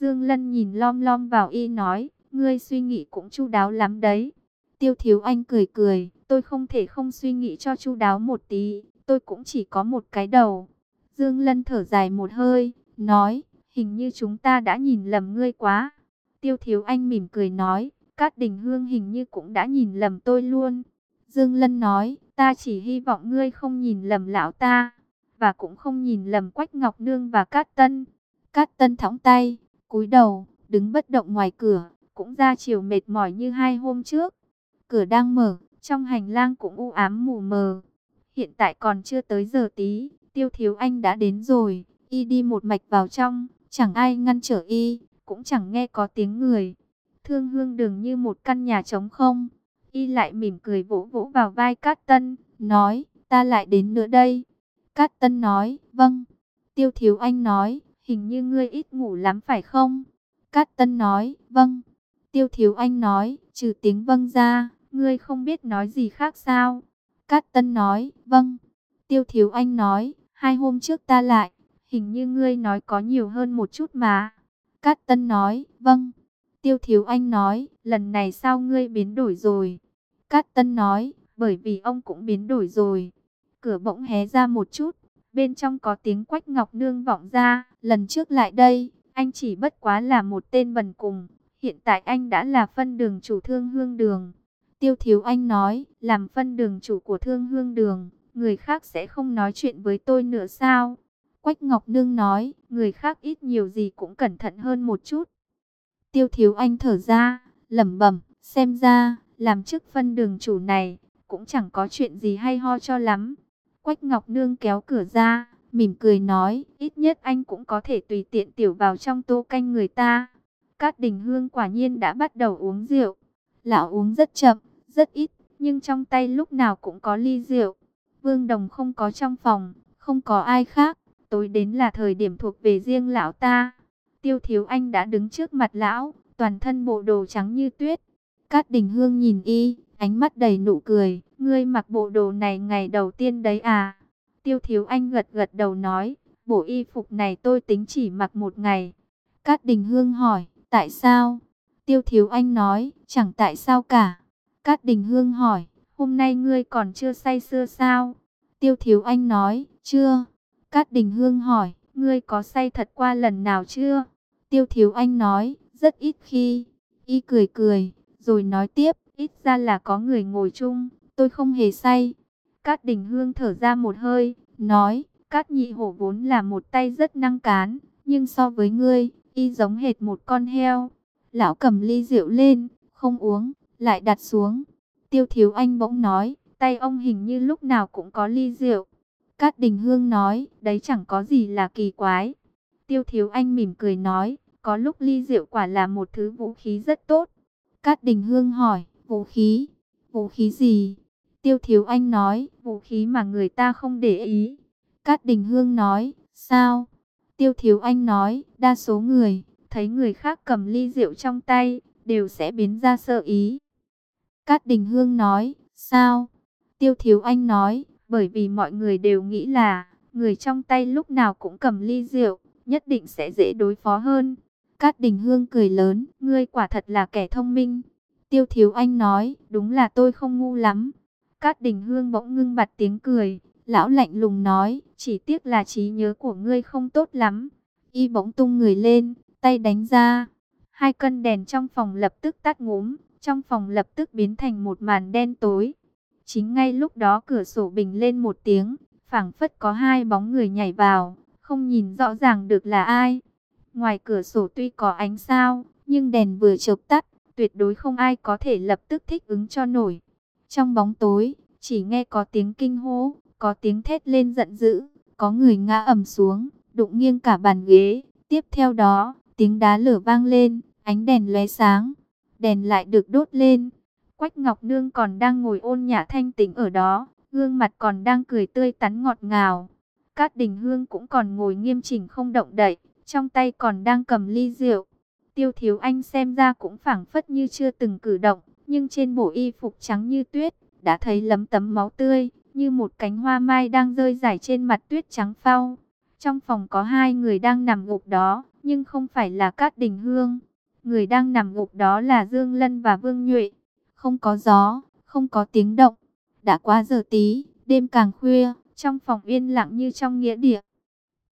Dương Lân nhìn lom lom vào y nói, ngươi suy nghĩ cũng chu đáo lắm đấy. Tiêu Thiếu Anh cười cười, tôi không thể không suy nghĩ cho chu đáo một tí, tôi cũng chỉ có một cái đầu. Dương Lân thở dài một hơi, nói, hình như chúng ta đã nhìn lầm ngươi quá. Tiêu Thiếu Anh mỉm cười nói, Cát Đình Hương hình như cũng đã nhìn lầm tôi luôn. Dương Lân nói, ta chỉ hy vọng ngươi không nhìn lầm lão ta, và cũng không nhìn lầm Quách Ngọc Nương và Cát Tân. Cát Tân thõng tay, cúi đầu, đứng bất động ngoài cửa, cũng ra chiều mệt mỏi như hai hôm trước. Cửa đang mở, trong hành lang cũng u ám mù mờ. Hiện tại còn chưa tới giờ tí, Tiêu Thiếu Anh đã đến rồi, y đi một mạch vào trong, chẳng ai ngăn trở y, cũng chẳng nghe có tiếng người. Thương hương đường như một căn nhà trống không, y lại mỉm cười vỗ vỗ vào vai Cát Tân, nói, ta lại đến nữa đây. Cát Tân nói, vâng. Tiêu Thiếu Anh nói, hình như ngươi ít ngủ lắm phải không? Cát Tân nói, vâng. Tiêu Thiếu Anh nói, trừ tiếng vâng ra, ngươi không biết nói gì khác sao? Cát Tân nói, vâng. Tiêu Thiếu Anh nói, hai hôm trước ta lại, hình như ngươi nói có nhiều hơn một chút mà. Cát Tân nói, vâng. Tiêu Thiếu Anh nói, lần này sao ngươi biến đổi rồi? Cát Tân nói, bởi vì ông cũng biến đổi rồi. Cửa bỗng hé ra một chút, bên trong có tiếng Quách Ngọc Nương vọng ra, lần trước lại đây, anh chỉ bất quá là một tên bần cùng, hiện tại anh đã là phân đường chủ thương hương đường. Tiêu Thiếu Anh nói, làm phân đường chủ của thương hương đường, người khác sẽ không nói chuyện với tôi nữa sao? Quách Ngọc Nương nói, người khác ít nhiều gì cũng cẩn thận hơn một chút. Tiêu Thiếu Anh thở ra, lẩm bẩm, xem ra, làm chức phân đường chủ này, cũng chẳng có chuyện gì hay ho cho lắm. Quách Ngọc Nương kéo cửa ra, mỉm cười nói, ít nhất anh cũng có thể tùy tiện tiểu vào trong tô canh người ta. Cát Đình Hương quả nhiên đã bắt đầu uống rượu. Lão uống rất chậm, rất ít, nhưng trong tay lúc nào cũng có ly rượu. Vương Đồng không có trong phòng, không có ai khác, tối đến là thời điểm thuộc về riêng lão ta. Tiêu Thiếu Anh đã đứng trước mặt lão, toàn thân bộ đồ trắng như tuyết. Cát Đình Hương nhìn y, ánh mắt đầy nụ cười, ngươi mặc bộ đồ này ngày đầu tiên đấy à? Tiêu Thiếu Anh gật gật đầu nói, bộ y phục này tôi tính chỉ mặc một ngày. Cát Đình Hương hỏi, tại sao? Tiêu Thiếu Anh nói, chẳng tại sao cả. Cát Đình Hương hỏi, hôm nay ngươi còn chưa say sưa sao? Tiêu Thiếu Anh nói, chưa. Cát Đình Hương hỏi, ngươi có say thật qua lần nào chưa? Tiêu Thiếu Anh nói, rất ít khi. Y cười cười, rồi nói tiếp, ít ra là có người ngồi chung, tôi không hề say. Cát Đình Hương thở ra một hơi, nói, Cát Nhị Hổ vốn là một tay rất năng cán, nhưng so với ngươi, y giống hệt một con heo. Lão cầm ly rượu lên, không uống, lại đặt xuống. Tiêu Thiếu Anh bỗng nói, tay ông hình như lúc nào cũng có ly rượu. Cát Đình Hương nói, đấy chẳng có gì là kỳ quái. Tiêu Thiếu Anh mỉm cười nói, có lúc ly rượu quả là một thứ vũ khí rất tốt. Cát Đình Hương hỏi, vũ khí? Vũ khí gì? Tiêu Thiếu Anh nói, vũ khí mà người ta không để ý. Cát Đình Hương nói, sao? Tiêu Thiếu Anh nói, đa số người, thấy người khác cầm ly rượu trong tay, đều sẽ biến ra sợ ý. Cát Đình Hương nói, sao? Tiêu Thiếu Anh nói, bởi vì mọi người đều nghĩ là, người trong tay lúc nào cũng cầm ly rượu, nhất định sẽ dễ đối phó hơn. Cát Đình Hương cười lớn, ngươi quả thật là kẻ thông minh. Tiêu Thiếu Anh nói, đúng là tôi không ngu lắm. Cát Đình Hương bỗng ngưng bặt tiếng cười, lão lạnh lùng nói, chỉ tiếc là trí nhớ của ngươi không tốt lắm. Y bỗng tung người lên, tay đánh ra. Hai cân đèn trong phòng lập tức tắt ngúm, trong phòng lập tức biến thành một màn đen tối. Chính ngay lúc đó cửa sổ bình lên một tiếng, phảng phất có hai bóng người nhảy vào, không nhìn rõ ràng được là ai. Ngoài cửa sổ tuy có ánh sao, nhưng đèn vừa chớp tắt, tuyệt đối không ai có thể lập tức thích ứng cho nổi. Trong bóng tối, chỉ nghe có tiếng kinh hô, có tiếng thét lên giận dữ, có người ngã ầm xuống, đụng nghiêng cả bàn ghế. Tiếp theo đó, tiếng đá lửa vang lên, ánh đèn lóe sáng, đèn lại được đốt lên. Quách Ngọc Nương còn đang ngồi ôn nhã thanh tĩnh ở đó, gương mặt còn đang cười tươi tắn ngọt ngào. Cát Đình Hương cũng còn ngồi nghiêm chỉnh không động đậy, trong tay còn đang cầm ly rượu. Tiêu Thiếu Anh xem ra cũng phảng phất như chưa từng cử động, nhưng trên bộ y phục trắng như tuyết, đã thấy lấm tấm máu tươi, như một cánh hoa mai đang rơi rải trên mặt tuyết trắng phau. Trong phòng có hai người đang nằm gục đó, nhưng không phải là Cát Đình Hương. Người đang nằm gục đó là Dương Lân và Vương Nhụy. Không có gió, không có tiếng động. Đã quá giờ tí, đêm càng khuya, trong phòng yên lặng như trong nghĩa địa.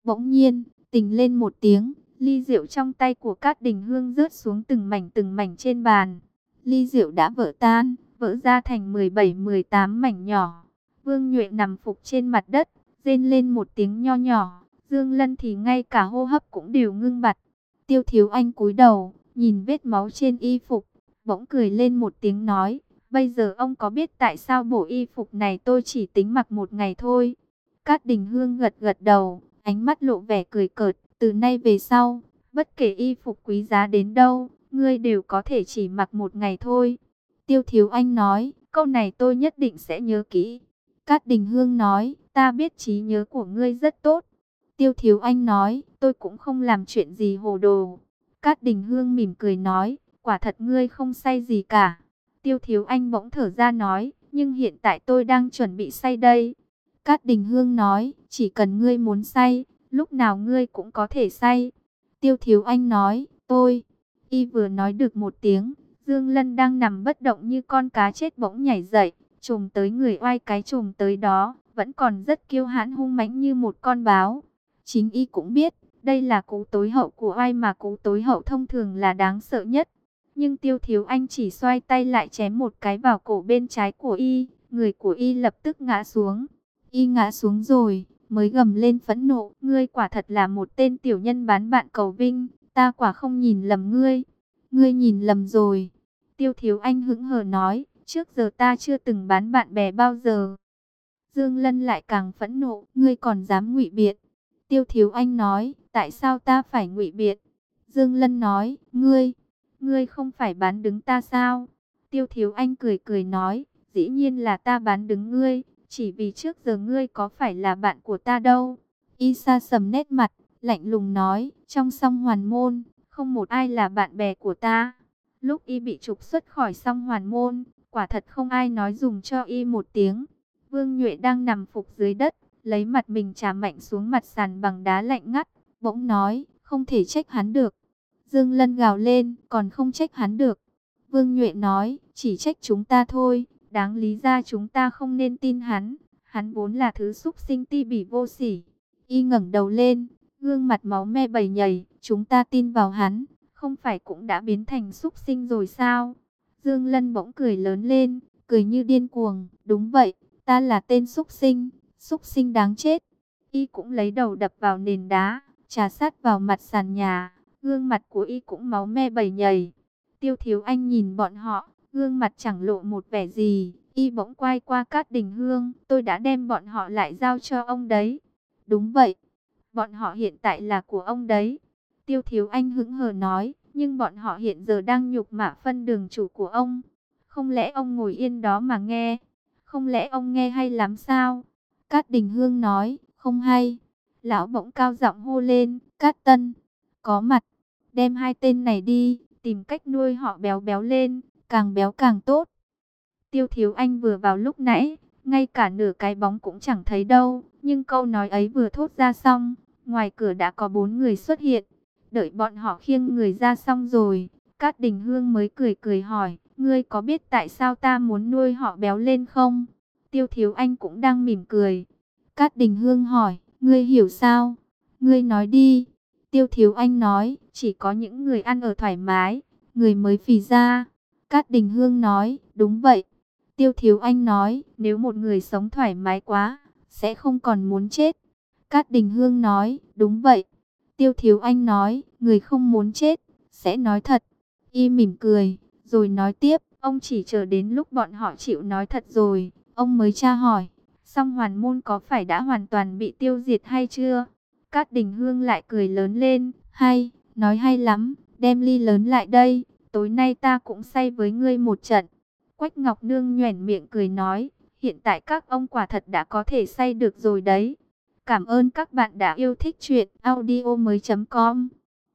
Bỗng nhiên, tình lên một tiếng, ly rượu trong tay của Cát Đình Hương rớt xuống từng mảnh từng mảnh trên bàn. Ly rượu đã vỡ tan, vỡ ra thành 17-18 mảnh nhỏ. Vương Nhuệ nằm phục trên mặt đất, rên lên một tiếng nho nhỏ. Dương Lân thì ngay cả hô hấp cũng đều ngưng bặt. Tiêu Thiếu Anh cúi đầu, nhìn vết máu trên y phục, bỗng cười lên một tiếng nói, bây giờ ông có biết tại sao bộ y phục này tôi chỉ tính mặc một ngày thôi. Cát Đình Hương gật gật đầu, ánh mắt lộ vẻ cười cợt, từ nay về sau, bất kể y phục quý giá đến đâu, ngươi đều có thể chỉ mặc một ngày thôi. Tiêu Thiếu Anh nói, câu này tôi nhất định sẽ nhớ kỹ. Cát Đình Hương nói, ta biết trí nhớ của ngươi rất tốt. Tiêu Thiếu Anh nói, tôi cũng không làm chuyện gì hồ đồ. Cát Đình Hương mỉm cười nói, quả thật ngươi không say gì cả. Tiêu Thiếu Anh bỗng thở ra nói, nhưng hiện tại tôi đang chuẩn bị say đây. Cát Đình Hương nói, chỉ cần ngươi muốn say, lúc nào ngươi cũng có thể say. Tiêu Thiếu Anh nói, tôi. Y vừa nói được một tiếng, Dương Lân đang nằm bất động như con cá chết bỗng nhảy dậy, trùng tới người oai cái trùng tới đó, vẫn còn rất kiêu hãn hung mãnh như một con báo. Chính Y cũng biết, đây là cú tối hậu của oai mà cú tối hậu thông thường là đáng sợ nhất. Nhưng Tiêu Thiếu Anh chỉ xoay tay lại chém một cái vào cổ bên trái của Y, người của Y lập tức ngã xuống. Y ngã xuống rồi, mới gầm lên phẫn nộ, ngươi quả thật là một tên tiểu nhân bán bạn cầu vinh, ta quả không nhìn lầm ngươi. Ngươi nhìn lầm rồi. Tiêu Thiếu Anh hững hờ nói, trước giờ ta chưa từng bán bạn bè bao giờ. Dương Lân lại càng phẫn nộ, ngươi còn dám ngụy biện. Tiêu Thiếu Anh nói, tại sao ta phải ngụy biện? Dương Lân nói, ngươi, ngươi không phải bán đứng ta sao? Tiêu Thiếu Anh cười cười nói, dĩ nhiên là ta bán đứng ngươi, chỉ vì trước giờ ngươi có phải là bạn của ta đâu. Isa sầm nét mặt, lạnh lùng nói, trong song hoàn môn, không một ai là bạn bè của ta. Lúc y bị trục xuất khỏi song hoàn môn, quả thật không ai nói dùng cho y một tiếng. Vương Nhuệ đang nằm phục dưới đất, lấy mặt mình trà mạnh xuống mặt sàn bằng đá lạnh ngắt, bỗng nói, không thể trách hắn được. Dương Lân gào lên, còn không trách hắn được. Vương Nhuệ nói, chỉ trách chúng ta thôi, Đáng lý ra chúng ta không nên tin hắn. Hắn vốn là thứ xúc sinh ti bỉ vô sỉ. Y ngẩng đầu lên, gương mặt máu me bầy nhầy. Chúng ta tin vào hắn, không phải cũng đã biến thành xúc sinh rồi sao? Dương Lân bỗng cười lớn lên, cười như điên cuồng. Đúng vậy, ta là tên xúc sinh, xúc sinh đáng chết. Y cũng lấy đầu đập vào nền đá, trà sát vào mặt sàn nhà. Gương mặt của Y cũng máu me bầy nhầy. Tiêu Thiếu Anh nhìn bọn họ, gương mặt chẳng lộ một vẻ gì, y bỗng quay qua Cát Đình Hương, tôi đã đem bọn họ lại giao cho ông đấy. Đúng vậy, bọn họ hiện tại là của ông đấy. Tiêu Thiếu Anh hững hờ nói, nhưng bọn họ hiện giờ đang nhục mạ phân đường chủ của ông. Không lẽ ông ngồi yên đó mà nghe? Không lẽ ông nghe hay lắm sao? Cát Đình Hương nói, không hay. Lão bỗng cao giọng hô lên, Cát Tân, có mặt, đem hai tên này đi, tìm cách nuôi họ béo béo lên, càng béo càng tốt. Tiêu Thiếu Anh vừa vào lúc nãy, ngay cả nửa cái bóng cũng chẳng thấy đâu, nhưng câu nói ấy vừa thốt ra xong, ngoài cửa đã có bốn người xuất hiện. Đợi bọn họ khiêng người ra xong rồi, Cát Đình Hương mới cười cười hỏi, ngươi có biết tại sao ta muốn nuôi họ béo lên không? Tiêu Thiếu Anh cũng đang mỉm cười. Cát Đình Hương hỏi, ngươi hiểu sao? Ngươi nói đi. Tiêu Thiếu Anh nói, chỉ có những người ăn ở thoải mái, người mới phì ra. Cát Đình Hương nói, đúng vậy. Tiêu Thiếu Anh nói, nếu một người sống thoải mái quá, sẽ không còn muốn chết. Cát Đình Hương nói, đúng vậy. Tiêu Thiếu Anh nói, người không muốn chết, sẽ nói thật. Y mỉm cười, rồi nói tiếp, ông chỉ chờ đến lúc bọn họ chịu nói thật rồi, ông mới tra hỏi. Song hoàn môn có phải đã hoàn toàn bị tiêu diệt hay chưa? Cát Đình Hương lại cười lớn lên, hay, nói hay lắm, đem ly lớn lại đây, tối nay ta cũng say với ngươi một trận. Quách Ngọc Nương nhoẻn miệng cười nói, hiện tại các ông quả thật đã có thể say được rồi đấy. Cảm ơn các bạn đã yêu thích chuyện audio mới.com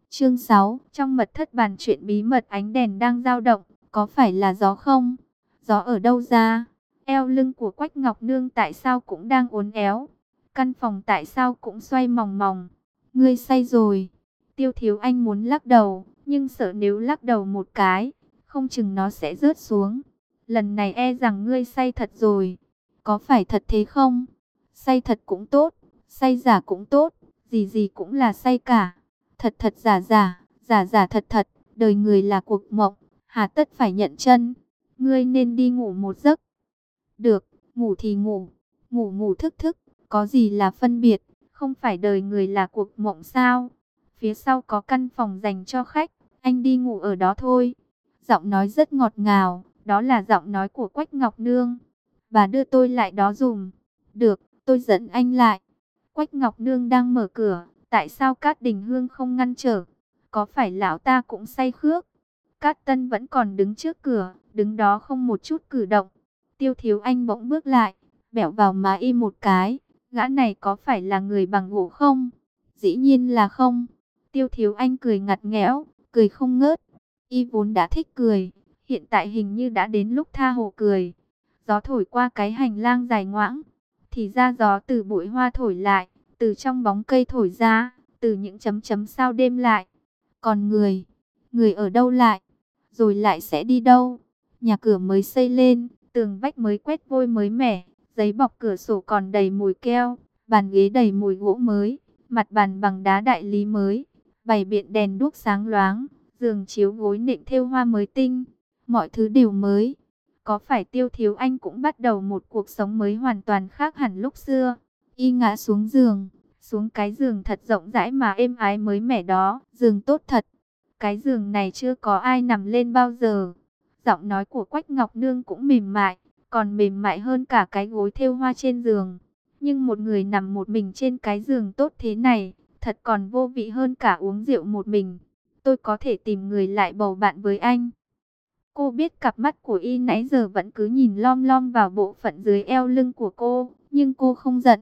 Chương 6, trong mật thất bàn chuyện bí mật ánh đèn đang dao động, có phải là gió không? Gió ở đâu ra? Eo lưng của Quách Ngọc Nương tại sao cũng đang uốn éo? Căn phòng tại sao cũng xoay mòng mòng? Ngươi say rồi. Tiêu Thiếu Anh muốn lắc đầu, nhưng sợ nếu lắc đầu một cái, không chừng nó sẽ rớt xuống. Lần này e rằng ngươi say thật rồi. Có phải thật thế không? Say thật cũng tốt, say giả cũng tốt, gì gì cũng là say cả. Thật thật giả giả, giả giả thật thật, đời người là cuộc mộng, hà tất phải nhận chân. Ngươi nên đi ngủ một giấc. Được, ngủ thì ngủ, ngủ ngủ thức thức, có gì là phân biệt, không phải đời người là cuộc mộng sao? Phía sau có căn phòng dành cho khách, anh đi ngủ ở đó thôi. Giọng nói rất ngọt ngào, đó là giọng nói của Quách Ngọc Nương. Bà đưa tôi lại đó dùm. Được, tôi dẫn anh lại. Quách Ngọc Nương đang mở cửa, tại sao Cát Đình Hương không ngăn trở? Có phải lão ta cũng say khước? Cát Tân vẫn còn đứng trước cửa, đứng đó không một chút cử động. Tiêu Thiếu Anh bỗng bước lại, bẻo vào má y một cái. Gã này có phải là người bằng gỗ không? Dĩ nhiên là không. Tiêu Thiếu Anh cười ngặt nghẽo, cười không ngớt. Y vốn đã thích cười, hiện tại hình như đã đến lúc tha hồ cười. Gió thổi qua cái hành lang dài ngoãng, thì ra gió từ bụi hoa thổi lại, từ trong bóng cây thổi ra, từ những chấm chấm sao đêm lại. Còn người, người ở đâu lại, rồi lại sẽ đi đâu? Nhà cửa mới xây lên, tường vách mới quét vôi mới mẻ, giấy bọc cửa sổ còn đầy mùi keo, bàn ghế đầy mùi gỗ mới, mặt bàn bằng đá đại lý mới, bày biện đèn đuốc sáng loáng, giường chiếu gối nệm thêu hoa mới tinh, mọi thứ đều mới. Có phải tiêu thiếu anh cũng bắt đầu một cuộc sống mới hoàn toàn khác hẳn lúc xưa? Y ngã xuống giường, xuống cái giường thật rộng rãi mà êm ái mới mẻ đó, giường tốt thật. Cái giường này chưa có ai nằm lên bao giờ. Giọng nói của Quách Ngọc Nương cũng mềm mại, còn mềm mại hơn cả cái gối thêu hoa trên giường. Nhưng một người nằm một mình trên cái giường tốt thế này, thật còn vô vị hơn cả uống rượu một mình. Tôi có thể tìm người lại bầu bạn với anh. Cô biết cặp mắt của y nãy giờ vẫn cứ nhìn lom lom vào bộ phận dưới eo lưng của cô, nhưng cô không giận.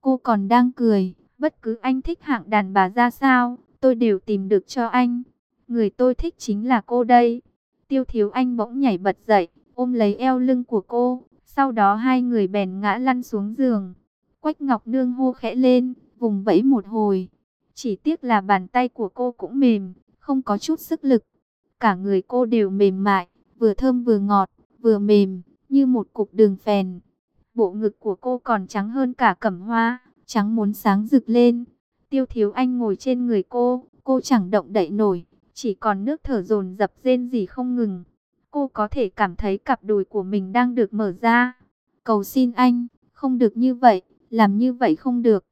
Cô còn đang cười, bất cứ anh thích hạng đàn bà ra sao, tôi đều tìm được cho anh. Người tôi thích chính là cô đây. Tiêu thiếu anh bỗng nhảy bật dậy, ôm lấy eo lưng của cô, sau đó hai người bèn ngã lăn xuống giường. Quách Ngọc Nương hô khẽ lên, vùng vẫy một hồi. Chỉ tiếc là bàn tay của cô cũng mềm, không có chút sức lực. Cả người cô đều mềm mại, vừa thơm vừa ngọt, vừa mềm, như một cục đường phèn. Bộ ngực của cô còn trắng hơn cả cẩm hoa, trắng muốn sáng rực lên. Tiêu thiếu anh ngồi trên người cô, cô chẳng động đậy nổi, chỉ còn nước thở dồn dập rên gì không ngừng. Cô có thể cảm thấy cặp đùi của mình đang được mở ra. Cầu xin anh, không được như vậy, làm như vậy không được.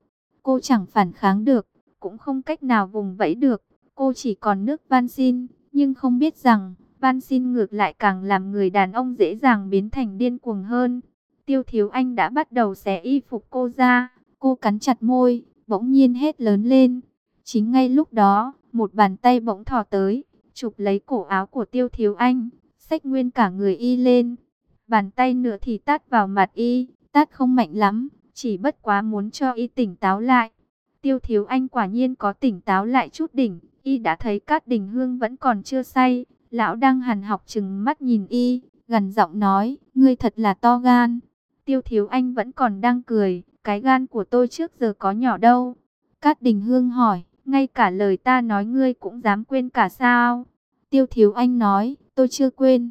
Cô chẳng phản kháng được, cũng không cách nào vùng vẫy được. Cô chỉ còn nước van xin, nhưng không biết rằng, van xin ngược lại càng làm người đàn ông dễ dàng biến thành điên cuồng hơn. Tiêu thiếu anh đã bắt đầu xé y phục cô ra, cô cắn chặt môi, bỗng nhiên hét lớn lên. Chính ngay lúc đó, một bàn tay bỗng thò tới, chụp lấy cổ áo của tiêu thiếu anh, xách nguyên cả người y lên. Bàn tay nữa thì tát vào mặt y, tát không mạnh lắm, chỉ bất quá muốn cho y tỉnh táo lại. Tiêu thiếu anh quả nhiên có tỉnh táo lại chút đỉnh, y đã thấy Cát Đình Hương vẫn còn chưa say. Lão đang hằn học chừng mắt nhìn y, gần giọng nói, ngươi thật là to gan. Tiêu thiếu anh vẫn còn đang cười, cái gan của tôi trước giờ có nhỏ đâu. Cát Đình Hương hỏi, ngay cả lời ta nói ngươi cũng dám quên cả sao? Tiêu thiếu anh nói, tôi chưa quên.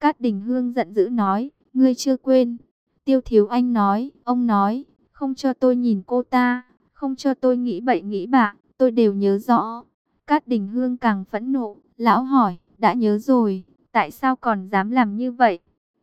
Cát Đình Hương giận dữ nói, ngươi chưa quên. Tiêu thiếu anh nói, ông nói, không cho tôi nhìn cô ta, không cho tôi nghĩ bậy nghĩ bạ, tôi đều nhớ rõ. Cát Đình Hương càng phẫn nộ, lão hỏi, đã nhớ rồi, tại sao còn dám làm như vậy?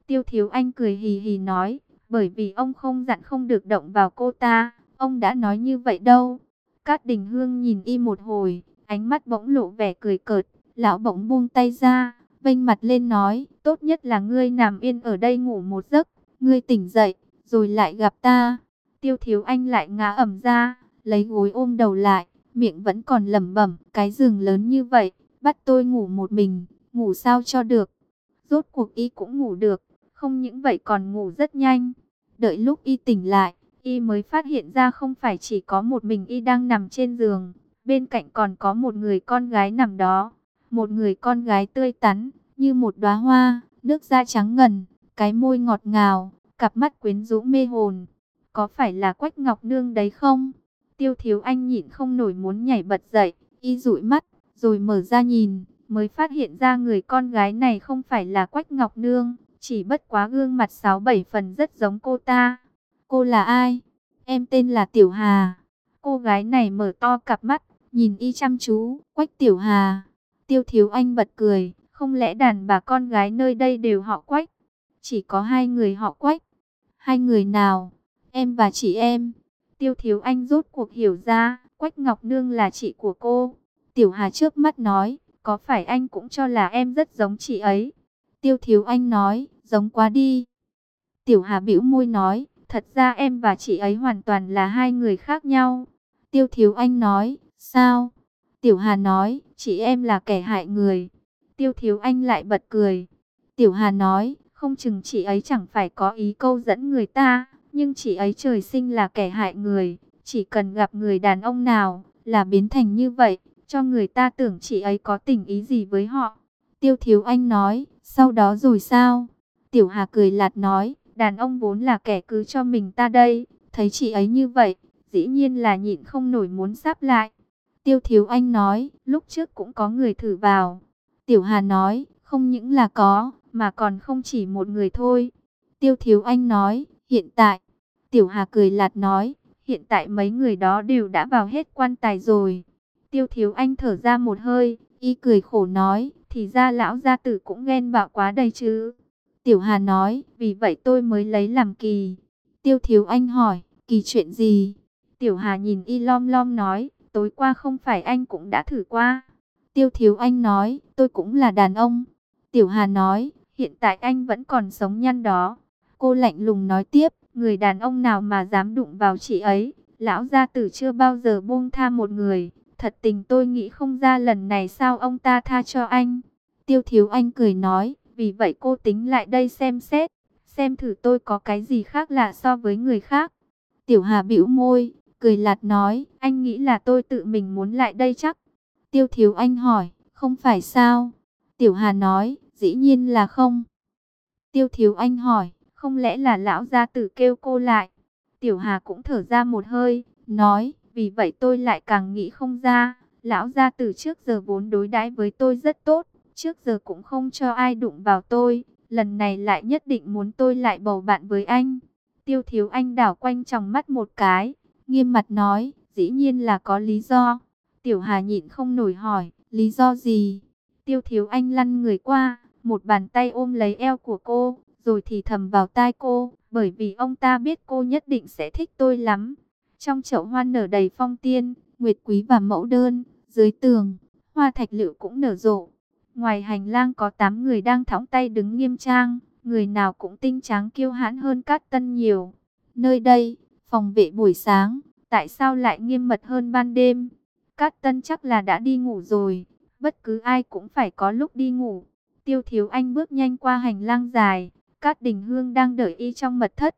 Tiêu Thiếu Anh cười hì hì nói, bởi vì ông không dặn không được động vào cô ta, ông đã nói như vậy đâu. Cát Đình Hương nhìn y một hồi, ánh mắt bỗng lộ vẻ cười cợt, lão bỗng buông tay ra, vênh mặt lên nói, tốt nhất là ngươi nằm yên ở đây ngủ một giấc, ngươi tỉnh dậy, rồi lại gặp ta. Tiêu Thiếu Anh lại ngã ẩm ra, lấy gối ôm đầu lại, miệng vẫn còn lẩm bẩm, cái giường lớn như vậy, bắt tôi ngủ một mình, ngủ sao cho được. Rốt cuộc y cũng ngủ được, không những vậy còn ngủ rất nhanh. Đợi lúc y tỉnh lại, y mới phát hiện ra không phải chỉ có một mình y đang nằm trên giường, bên cạnh còn có một người con gái nằm đó. Một người con gái tươi tắn, như một đóa hoa, nước da trắng ngần, cái môi ngọt ngào, cặp mắt quyến rũ mê hồn. Có phải là Quách Ngọc Nương đấy không? Tiêu Thiếu Anh nhịn không nổi muốn nhảy bật dậy, Y dụi mắt, rồi mở ra nhìn, mới phát hiện ra người con gái này không phải là Quách Ngọc Nương, chỉ bất quá gương mặt sáu bảy phần rất giống cô ta. Cô là ai? Em tên là Tiểu Hà. Cô gái này mở to cặp mắt, nhìn y chăm chú, Quách Tiểu Hà. Tiêu Thiếu Anh bật cười, không lẽ đàn bà con gái nơi đây đều họ Quách? Chỉ có hai người họ Quách. Hai người nào? Em và chị em. Tiêu Thiếu Anh rốt cuộc hiểu ra, Quách Ngọc Nương là chị của cô. Tiểu Hà trước mắt nói, có phải anh cũng cho là em rất giống chị ấy? Tiêu Thiếu Anh nói, giống quá đi. Tiểu Hà bĩu môi nói, thật ra em và chị ấy hoàn toàn là hai người khác nhau. Tiêu Thiếu Anh nói, sao? Tiểu Hà nói, chị em là kẻ hại người. Tiêu Thiếu Anh lại bật cười. Tiểu Hà nói, không chừng chị ấy chẳng phải có ý câu dẫn người ta, nhưng chị ấy trời sinh là kẻ hại người. Chỉ cần gặp người đàn ông nào là biến thành như vậy, cho người ta tưởng chị ấy có tình ý gì với họ. Tiêu Thiếu Anh nói, sau đó rồi sao? Tiểu Hà cười lạt nói, đàn ông vốn là kẻ cứ cho mình ta đây, thấy chị ấy như vậy, dĩ nhiên là nhịn không nổi muốn sắp lại. Tiêu Thiếu Anh nói, lúc trước cũng có người thử vào. Tiểu Hà nói, không những là có, mà còn không chỉ một người thôi. Tiêu Thiếu Anh nói, hiện tại. Tiểu Hà cười lạt nói, hiện tại mấy người đó đều đã vào hết quan tài rồi. Tiêu Thiếu Anh thở ra một hơi, y cười khổ nói, thì ra lão gia tử cũng ghen bạo quá đây chứ. Tiểu Hà nói, vì vậy tôi mới lấy làm kỳ. Tiêu Thiếu Anh hỏi, kỳ chuyện gì? Tiểu Hà nhìn y lom lom nói, tối qua không phải anh cũng đã thử qua. Tiêu Thiếu Anh nói, tôi cũng là đàn ông. Tiểu Hà nói, hiện tại anh vẫn còn sống nhăn đó. Cô lạnh lùng nói tiếp, người đàn ông nào mà dám đụng vào chị ấy, lão gia tử chưa bao giờ buông tha một người. Thật tình tôi nghĩ không ra lần này sao ông ta tha cho anh. Tiêu Thiếu Anh cười nói, vì vậy cô tính lại đây xem xét, xem thử tôi có cái gì khác lạ so với người khác. Tiểu Hà bĩu môi, cười lạt nói, anh nghĩ là tôi tự mình muốn lại đây chắc. Tiêu Thiếu Anh hỏi, không phải sao? Tiểu Hà nói, dĩ nhiên là không. Tiêu Thiếu Anh hỏi, không lẽ là lão gia tử kêu cô lại? Tiểu Hà cũng thở ra một hơi, nói, vì vậy tôi lại càng nghĩ không ra, lão gia từ trước giờ vốn đối đãi với tôi rất tốt, trước giờ cũng không cho ai đụng vào tôi, lần này lại nhất định muốn tôi lại bầu bạn với anh. Tiêu Thiếu Anh đảo quanh trong mắt một cái, nghiêm mặt nói, dĩ nhiên là có lý do. Tiểu Hà nhịn không nổi hỏi, lý do gì? Tiêu Thiếu Anh lăn người qua, một bàn tay ôm lấy eo của cô, rồi thì thầm vào tai cô, bởi vì ông ta biết cô nhất định sẽ thích tôi lắm. Trong chậu hoa nở đầy phong tiên, nguyệt quý và mẫu đơn, dưới tường, hoa thạch lựu cũng nở rộ. Ngoài hành lang có 8 người đang thõng tay đứng nghiêm trang, người nào cũng tinh tráng kiêu hãn hơn Cát Tân nhiều. Nơi đây, phòng vệ buổi sáng, tại sao lại nghiêm mật hơn ban đêm? Cát Tân chắc là đã đi ngủ rồi, bất cứ ai cũng phải có lúc đi ngủ. Tiêu Thiếu Anh bước nhanh qua hành lang dài, Cát Đình Hương đang đợi y trong mật thất.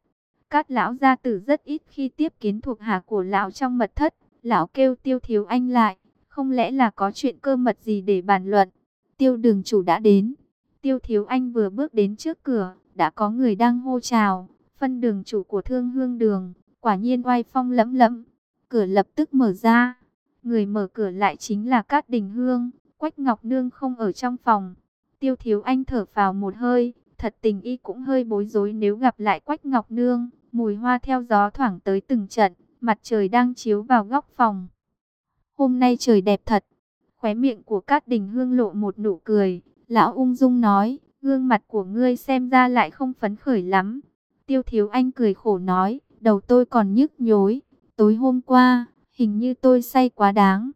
Cát lão gia tử rất ít khi tiếp kiến thuộc hạ của lão trong mật thất, lão kêu Tiêu Thiếu Anh lại, không lẽ là có chuyện cơ mật gì để bàn luận. Tiêu đường chủ đã đến. Tiêu Thiếu Anh vừa bước đến trước cửa, đã có người đang hô chào, phân đường chủ của thương hương đường, quả nhiên oai phong lẫm lẫm. Cửa lập tức mở ra, người mở cửa lại chính là Cát Đình Hương, Quách Ngọc Nương không ở trong phòng. Tiêu Thiếu Anh thở vào một hơi, thật tình y cũng hơi bối rối nếu gặp lại Quách Ngọc Nương, mùi hoa theo gió thoảng tới từng trận, mặt trời đang chiếu vào góc phòng. Hôm nay trời đẹp thật. Khóe miệng của Cát Đình Hương lộ một nụ cười, lão ung dung nói, gương mặt của ngươi xem ra lại không phấn khởi lắm. Tiêu Thiếu Anh cười khổ nói, đầu tôi còn nhức nhối, tối hôm qua, hình như tôi say quá đáng.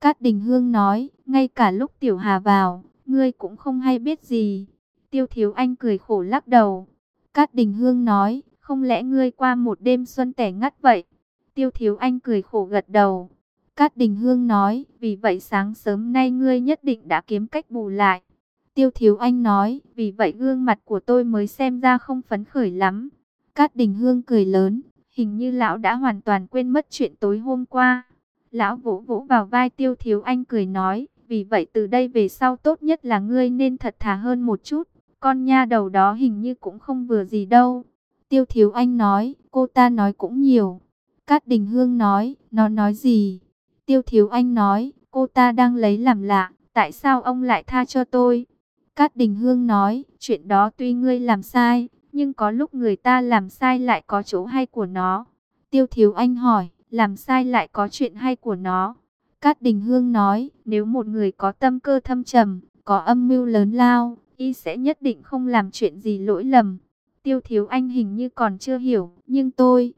Cát Đình Hương nói, ngay cả lúc Tiểu Hà vào, ngươi cũng không hay biết gì. Tiêu Thiếu Anh cười khổ lắc đầu. Cát Đình Hương nói, không lẽ ngươi qua một đêm xuân tẻ ngắt vậy? Tiêu Thiếu Anh cười khổ gật đầu. Cát Đình Hương nói, vì vậy sáng sớm nay ngươi nhất định đã kiếm cách bù lại. Tiêu Thiếu Anh nói, vì vậy gương mặt của tôi mới xem ra không phấn khởi lắm. Cát Đình Hương cười lớn, hình như lão đã hoàn toàn quên mất chuyện tối hôm qua. Lão vỗ vỗ vào vai Tiêu Thiếu Anh cười nói, vì vậy từ đây về sau tốt nhất là ngươi nên thật thà hơn một chút. Con nha đầu đó hình như cũng không vừa gì đâu. Tiêu Thiếu Anh nói, cô ta nói cũng nhiều. Cát Đình Hương nói, nó nói gì? Tiêu Thiếu Anh nói, Cô ta đang lấy làm lạ, tại sao ông lại tha cho tôi? Cát Đình Hương nói, chuyện đó tuy ngươi làm sai, nhưng có lúc người ta làm sai lại có chỗ hay của nó. Tiêu Thiếu Anh hỏi, làm sai lại có chuyện hay của nó. Cát Đình Hương nói, nếu một người có tâm cơ thâm trầm, có âm mưu lớn lao, y sẽ nhất định không làm chuyện gì lỗi lầm. Tiêu Thiếu Anh hình như còn chưa hiểu, nhưng tôi...